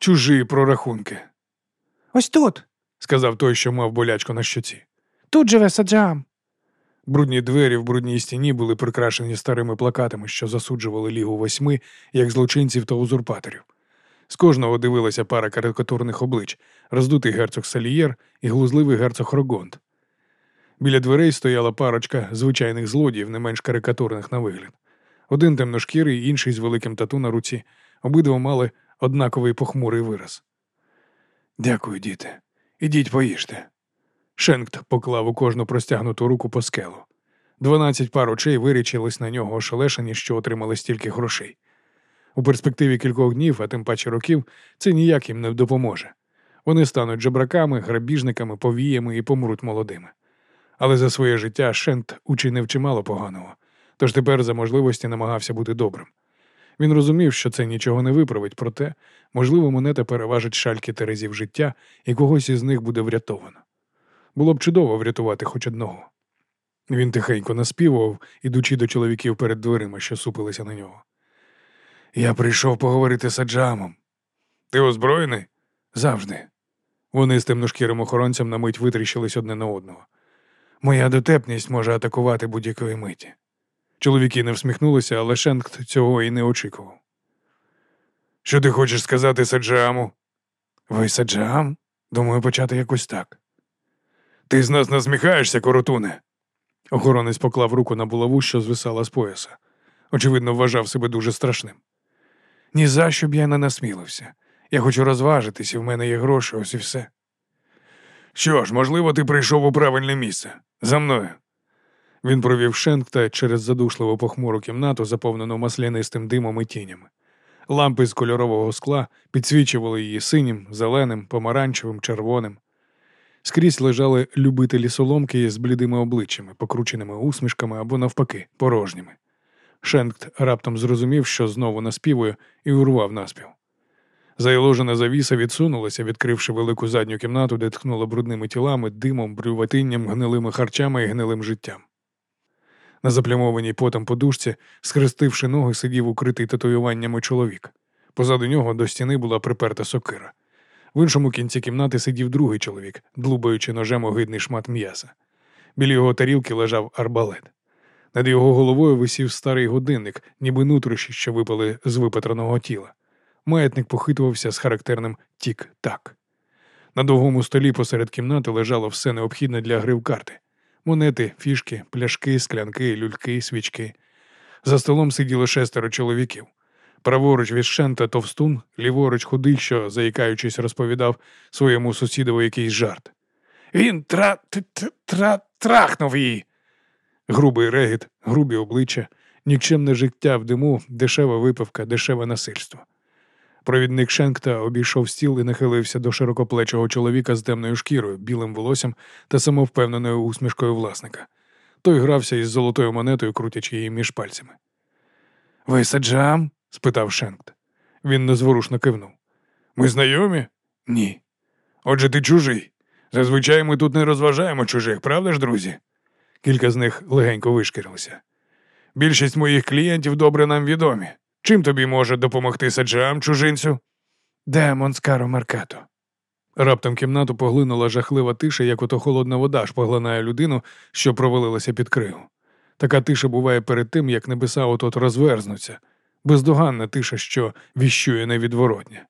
чужі прорахунки. Ось тут, сказав той, що мав болячку на щоці. тут живе саджам. Брудні двері в брудній стіні були прикрашені старими плакатами, що засуджували Лігу восьми як злочинців та узурпаторів. З кожного дивилася пара карикатурних облич, роздутий герцог Салієр і глузливий герцог Рогонт. Біля дверей стояла парочка звичайних злодіїв, не менш карикатурних на вигляд. Один темношкірий, інший з великим тату на руці. Обидва мали однаковий похмурий вираз. Дякую, діти. Ідіть поїжте. Шенкт поклав у кожну простягнуту руку по скелу. Дванадцять пар очей вирічились на нього ошелешені, що отримали стільки грошей. У перспективі кількох днів, а тим паче років, це ніяк їм не допоможе. Вони стануть жебраками, грабіжниками, повіями і помруть молодими. Але за своє життя Шент учинив чимало поганого, тож тепер за можливості намагався бути добрим. Він розумів, що це нічого не виправить, проте, можливо, монета переважить шальки терезів життя, і когось із них буде врятовано. Було б чудово врятувати хоч одного. Він тихенько наспівував, ідучи до чоловіків перед дверима, що супилися на нього. Я прийшов поговорити з Аджамом. Ти озброєний? Завжди. Вони з темношкірим охоронцем на мить витріщились одне на одного. Моя дотепність може атакувати будь-якої миті. Чоловіки не всміхнулися, але Шенкт цього і не очікував. Що ти хочеш сказати Саджаму? Ви Саджам? Думаю, почати якось так. Ти з нас насміхаєшся, коротуне. Охоронець поклав руку на булаву, що звисала з пояса. Очевидно, вважав себе дуже страшним. Ні за що б я не насмілився. Я хочу розважитись, і в мене є гроші, ось і все. Що ж, можливо, ти прийшов у правильне місце. За мною. Він провів Шенкта через задушливу похмуру кімнату, заповнену маслянистим димом і тінями. Лампи з кольорового скла підсвічували її синім, зеленим, помаранчевим, червоним. Скрізь лежали любителі соломки з блідими обличчями, покрученими усмішками або, навпаки, порожніми. Шенкт раптом зрозумів, що знову наспівує, і урвав наспів. Зайложена завіса відсунулася, відкривши велику задню кімнату, де тхнуло брудними тілами, димом, брюватинням, гнилими харчами і гнилим життям. На заплямованій потом подушці, схрестивши ноги, сидів укритий татуюваннями чоловік. Позаду нього до стіни була приперта сокира. В іншому кінці кімнати сидів другий чоловік, длубаючи ножем огидний шмат м'яса. Біля його тарілки лежав арбалет. Над його головою висів старий годинник, ніби нутрощі, що випали з випатраного тіла. Маятник похитувався з характерним тік-так. На довгому столі посеред кімнати лежало все необхідне для гри в карти: монети, фішки, пляшки, склянки, люльки, свічки. За столом сиділо шестеро чоловіків. Праворуч від Шента товстун, ліворуч худий, що, заїкаючись, розповідав своєму сусідові якийсь жарт. Він тра тра трахнув її. Грубий регіт, грубі обличчя, нікчемне життя в диму, дешева випивка, дешеве насильство. Провідник Шенкта обійшов стіл і нахилився до широкоплечого чоловіка з темною шкірою, білим волоссям та самовпевненою усмішкою власника. Той грався із золотою монетою, крутячи її між пальцями. Ви саджам? спитав Шенкт. Він незворушно кивнув. Ми знайомі? Ні. Отже, ти чужий. Зазвичай ми тут не розважаємо чужих, правда ж, друзі? Кілька з них легенько вишкірилися. Більшість моїх клієнтів добре нам відомі. Чим тобі може допомогти саджам, чужинцю? Демон з Каро Меркато. Раптом кімнату поглинула жахлива тиша, як ото холодна вода ж поглинає людину, що провалилася під кригу. Така тиша буває перед тим, як небеса отот розверзнуться, бездоганна тиша, що віщує невідворотня.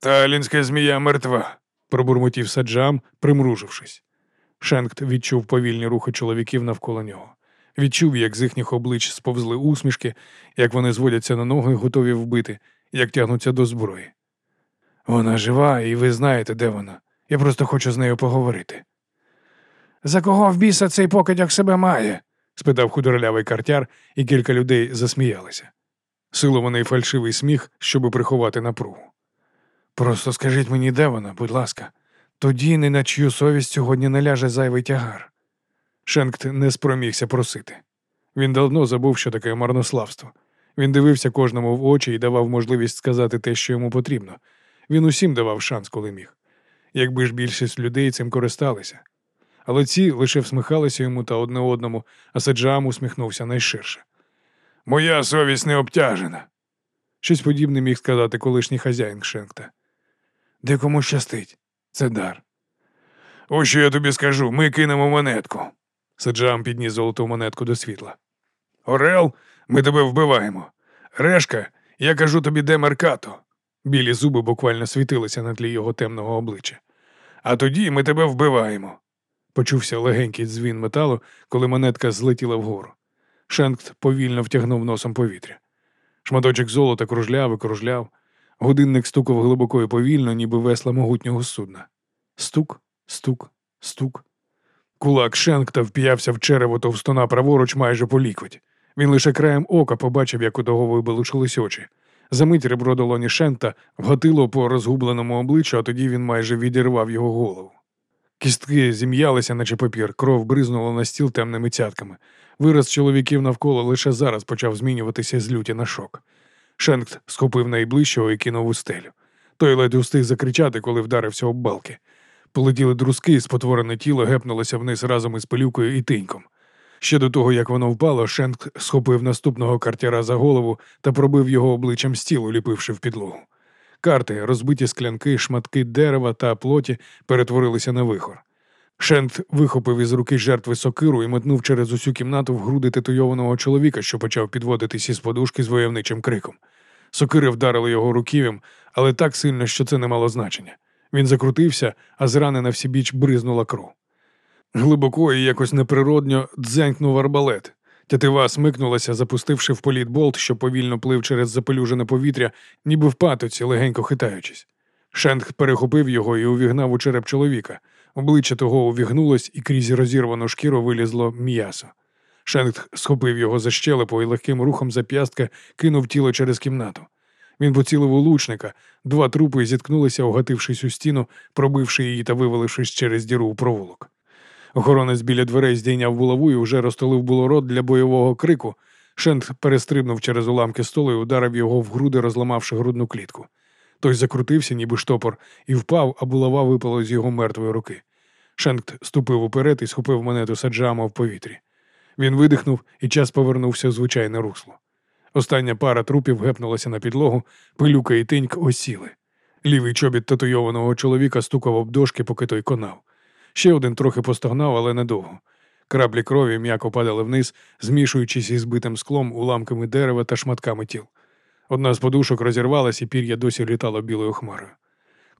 Талінська змія мертва, пробурмотів саджам, примружившись. Шенкт відчув повільні рухи чоловіків навколо нього. Відчув, як з їхніх облич сповзли усмішки, як вони зводяться на ноги, готові вбити, як тягнуться до зброї. Вона жива, і ви знаєте, де вона. Я просто хочу з нею поговорити. За кого в біса цей покидяк себе має? спитав худорлявий картяр, і кілька людей засміялися. Силований фальшивий сміх, щоби приховати напругу. Просто скажіть мені, де вона, будь ласка, тоді не на чию совість сьогодні не ляже зайвий тягар. Шенкт не спромігся просити. Він давно забув, що таке марнославство. Він дивився кожному в очі і давав можливість сказати те, що йому потрібно. Він усім давав шанс, коли міг. Якби ж більшість людей цим користалися. Але ці лише всміхалися йому та одне одному, а Саджам усміхнувся найширше. Моя совість не обтяжена. Щось подібне міг сказати колишній хазяїн Шенкта. Де кому щастить. Це дар. Ось що я тобі скажу, ми кинемо монетку. Саджам підніс золоту монетку до світла. Орел, ми тебе вбиваємо. Решка, я кажу тобі, де Меркато. Білі зуби буквально світилися на тлі його темного обличчя. А тоді ми тебе вбиваємо. Почувся легенький дзвін металу, коли монетка злетіла вгору. Шенкт повільно втягнув носом повітря. Шматочок золота кружляв і кружляв. Годинник стукав глибоко і повільно, ніби весла могутнього судна. Стук, стук, стук. Кулак Шенкта вп'явся в черево товстуна праворуч майже по лікоть. Він лише краєм ока побачив, як у того вибалушились очі. Замить ребро долоні Шента вгатило по розгубленому обличчю, а тоді він майже відірвав його голову. Кістки зім'ялися, наче папір, кров бризнула на стіл темними цятками. Вираз чоловіків навколо лише зараз почав змінюватися з люті на шок. Шенкт схопив найближчого і кинув у стелю. Той ледь устиг закричати, коли вдарився об балки. Полетіли друзки, спотворене тіло гепнулося вниз разом із пилюкою і тиньком. Ще до того, як воно впало, Шенк схопив наступного картяра за голову та пробив його обличчям стіл, уліпивши в підлогу. Карти, розбиті склянки, шматки дерева та плоті перетворилися на вихор. Шент вихопив із руки жертви сокиру і метнув через усю кімнату в груди титуйованого чоловіка, що почав підводитись із подушки з войовничим криком. Сокири вдарили його руків'ям, але так сильно, що це не мало значення. Він закрутився, а з рани на всі біч бризнула кров. Глибоко і якось неприродньо дзенькнув арбалет. Тятива смикнулася, запустивши в політ болт, що повільно плив через запелюжене повітря, ніби в патоці, легенько хитаючись. Шенк перехопив його і увігнав у череп чоловіка. Обличчя того увігнулось, і крізь розірвану шкіру вилізло м'ясо. Шенк схопив його за щелепу і легким рухом зап'ястка кинув тіло через кімнату. Він поцілив у лучника, два трупи зіткнулися, огатившись у стіну, пробивши її та вивалившись через діру у проволок. Охоронець біля дверей здійняв булаву і вже розтолив було рот для бойового крику. Шент перестрибнув через уламки столу і ударив його в груди, розламавши грудну клітку. Той закрутився, ніби штопор, і впав, а булава випала з його мертвої руки. Шенкт ступив уперед і схопив монету саджама в повітрі. Він видихнув, і час повернувся в звичайне русло. Остання пара трупів гепнулася на підлогу, пилюка і тиньк осіли. Лівий чобіт татуйованого чоловіка стукав об дошки, поки той конав. Ще один трохи постогнав, але недовго. Краплі крові м'яко падали вниз, змішуючись із битим склом, уламками дерева та шматками тіл. Одна з подушок розірвалась, і пір'я досі літало білою хмарою.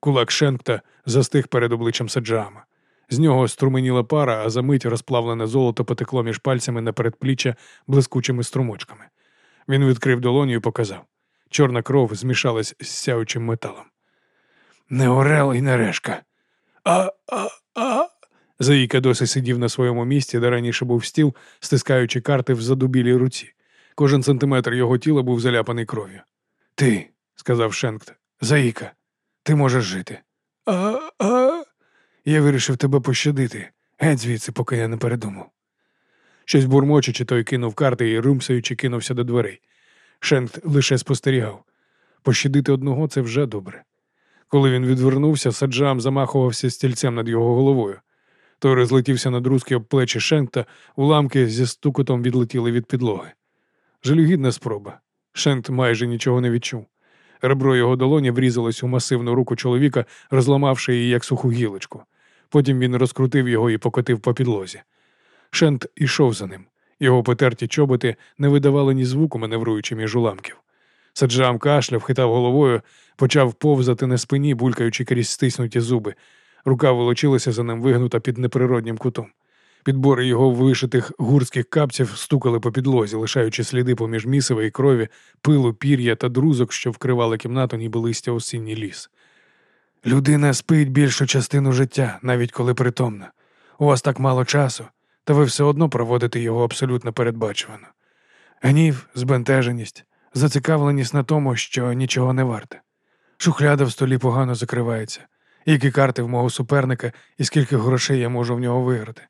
Кулак Шенкта застиг перед обличчям Саджама. З нього струменіла пара, а за мить розплавлене золото потекло між пальцями на передпліччя блискучими струмочками. Він відкрив долоню і показав. Чорна кров змішалась з сяючим металом. Не орел і не решка. А, а, а. Заїка досі сидів на своєму місці, де раніше був стіл, стискаючи карти в задубілій руці. Кожен сантиметр його тіла був заляпаний кров'ю. Ти, сказав Шенкт, Заїка, ти можеш жити. А, а. Я вирішив тебе пощадити. Геть звідси, поки я не передумав. Щось бурмочучи, той кинув карти і румсаючи кинувся до дверей. Шенкт лише спостерігав. Пощадити одного це вже добре. Коли він відвернувся, саджам замахувався стільцем над його головою. Той розлетівся на друзки об плечі Шенкта, уламки зі стукотом відлетіли від підлоги. Жалюгідна спроба. Шент майже нічого не відчув. Ребро його долоні врізалось у масивну руку чоловіка, розламавши її як суху гілочку. Потім він розкрутив його і покотив по підлозі. Шент ішов за ним. Його потерті чоботи не видавали ні звуку, маневруючи між уламків. Саджам кашляв, хитав головою, почав повзати на спині, булькаючи крізь стиснуті зуби. Рука волочилася за ним вигнута під неприроднім кутом. Підбори його вишитих гурських капців стукали по підлозі, лишаючи сліди поміж місива і крові, пилу, пір'я та друзок, що вкривали кімнату, ніби листя осінній ліс. Людина спить більшу частину життя, навіть коли притомна. У вас так мало часу, та ви все одно проводите його абсолютно передбачувано. Гнів, збентеженість, зацікавленість на тому, що нічого не варте. Шухляда в столі погано закривається. Які карти в мого суперника і скільки грошей я можу в нього виграти.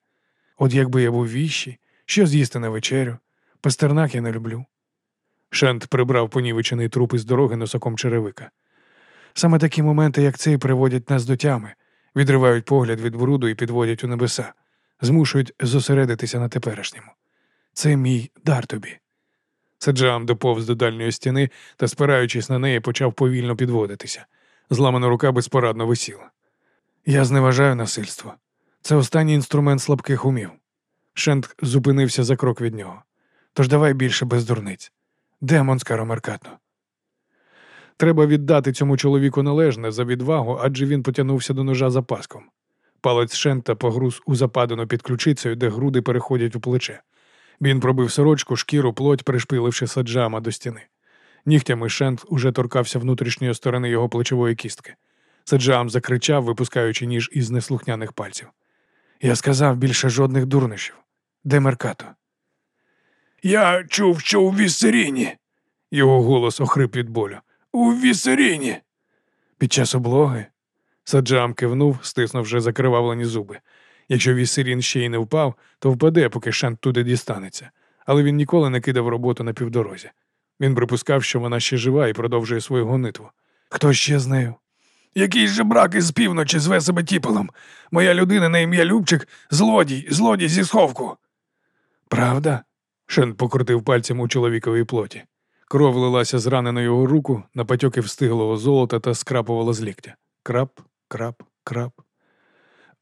От якби я був віщий, що з'їсти на вечерю, пастернак я не люблю. Шент прибрав понівечений труп із дороги носоком черевика. Саме такі моменти, як цей, приводять нас до тями, відривають погляд від бруду і підводять у небеса, змушують зосередитися на теперішньому. Це мій дар тобі. Саджам доповз до дальньої стіни та, спираючись на неї, почав повільно підводитися. Зламана рука безпорадно висіла. Я зневажаю насильство. Це останній інструмент слабких умів. Шент зупинився за крок від нього. Тож давай більше без дурниць. Де Монскаро Меркато? Треба віддати цьому чоловіку належне за відвагу, адже він потягнувся до ножа за паском. Палець Шента погруз у западину під ключицею, де груди переходять у плече. Він пробив сорочку, шкіру, плоть, пришпиливши саджама до стіни. Нігтями Шент уже торкався внутрішньої сторони його плечової кістки. Саджам закричав, випускаючи ніж із неслухняних пальців. Я сказав більше жодних дурнощів. Де Меркато? Я чув, що у Віссеріні. Його голос охрип від болю. У Віссеріні. Під час облоги. Саджам кивнув, стиснувши закривавлені зуби. Якщо Віссерін ще й не впав, то впаде, поки Шант туди дістанеться. Але він ніколи не кидав роботу на півдорозі. Він припускав, що вона ще жива і продовжує свою гонитву. Хто ще з нею? Якийсь же брак із півночі зве себе тіпелом. Моя людина на ім'я Любчик злодій, злодій зі сховку. Правда? Шен покрутив пальцем у чоловіковій плоті. Кров лилася з рани на його руку, на патьоки встиглого золота та скрапувала з ліктя. Крап, крап, крап.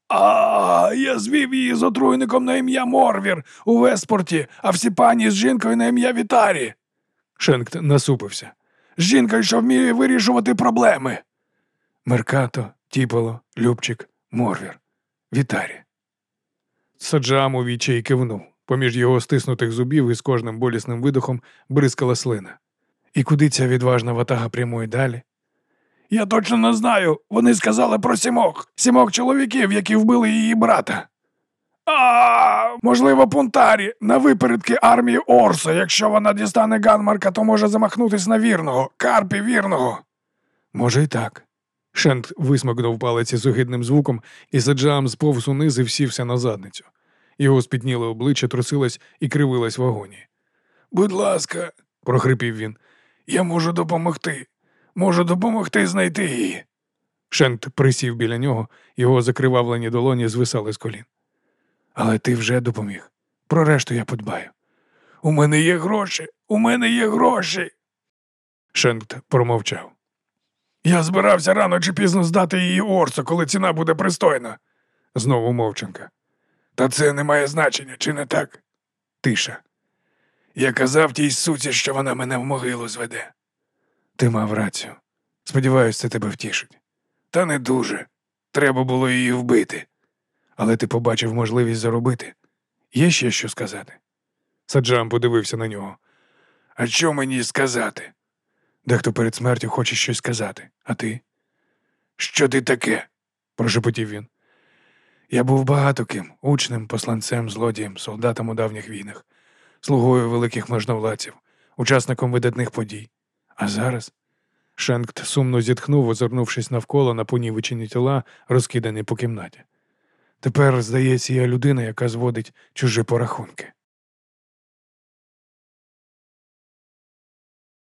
А, я звів її з отруйником на ім'я Морвір у Веспорті, а всі пані з жінкою на ім'я Вітарі. Шенкт насупився. З жінкою, що вміє вирішувати проблеми. Меркато, Тіполо, Любчик, Морвір, Вітарі. Саджам у відчай кивнув. Поміж його стиснутих зубів і з кожним болісним видохом бризкала слина. І куди ця відважна ватага прямує далі? Я точно не знаю. Вони сказали про сімох, сімох чоловіків, які вбили її брата. А, можливо, пунтарі на випередки армії Орса. Якщо вона дістане Ганмарка, то може замахнутись на вірного, карпі вірного. Може, і так. Шент висмикнув палець із огидним звуком, і саджам сповз униз і всівся на задницю. Його спітніле обличчя трусилось і кривилось в агонії. Будь ласка, прохрипів він, я можу допомогти. Можу допомогти знайти її. Шент присів біля нього, його закривавлені долоні звисали з колін. Але ти вже допоміг. Про решту я подбаю. У мене є гроші, у мене є гроші. Шент промовчав. Я збирався рано чи пізно здати її Орсу, коли ціна буде пристойна. Знову мовчанка. Та це не має значення, чи не так? Тиша. Я казав тій суці, що вона мене в могилу зведе. Ти мав рацію. Сподіваюсь, це тебе втішить. Та не дуже. Треба було її вбити. Але ти побачив можливість заробити. Є ще що сказати? Саджам подивився на нього. А що мені сказати? Дехто перед смертю хоче щось сказати, а ти? Що ти таке? прошепотів він. Я був багато ким, учнем, посланцем, злодієм, солдатом у давніх війнах, слугою великих можновладців, учасником видатних подій. А зараз Шенкт сумно зітхнув, озирнувшись навколо на понівечені тіла, розкидані по кімнаті. Тепер, здається, я людина, яка зводить чужі порахунки.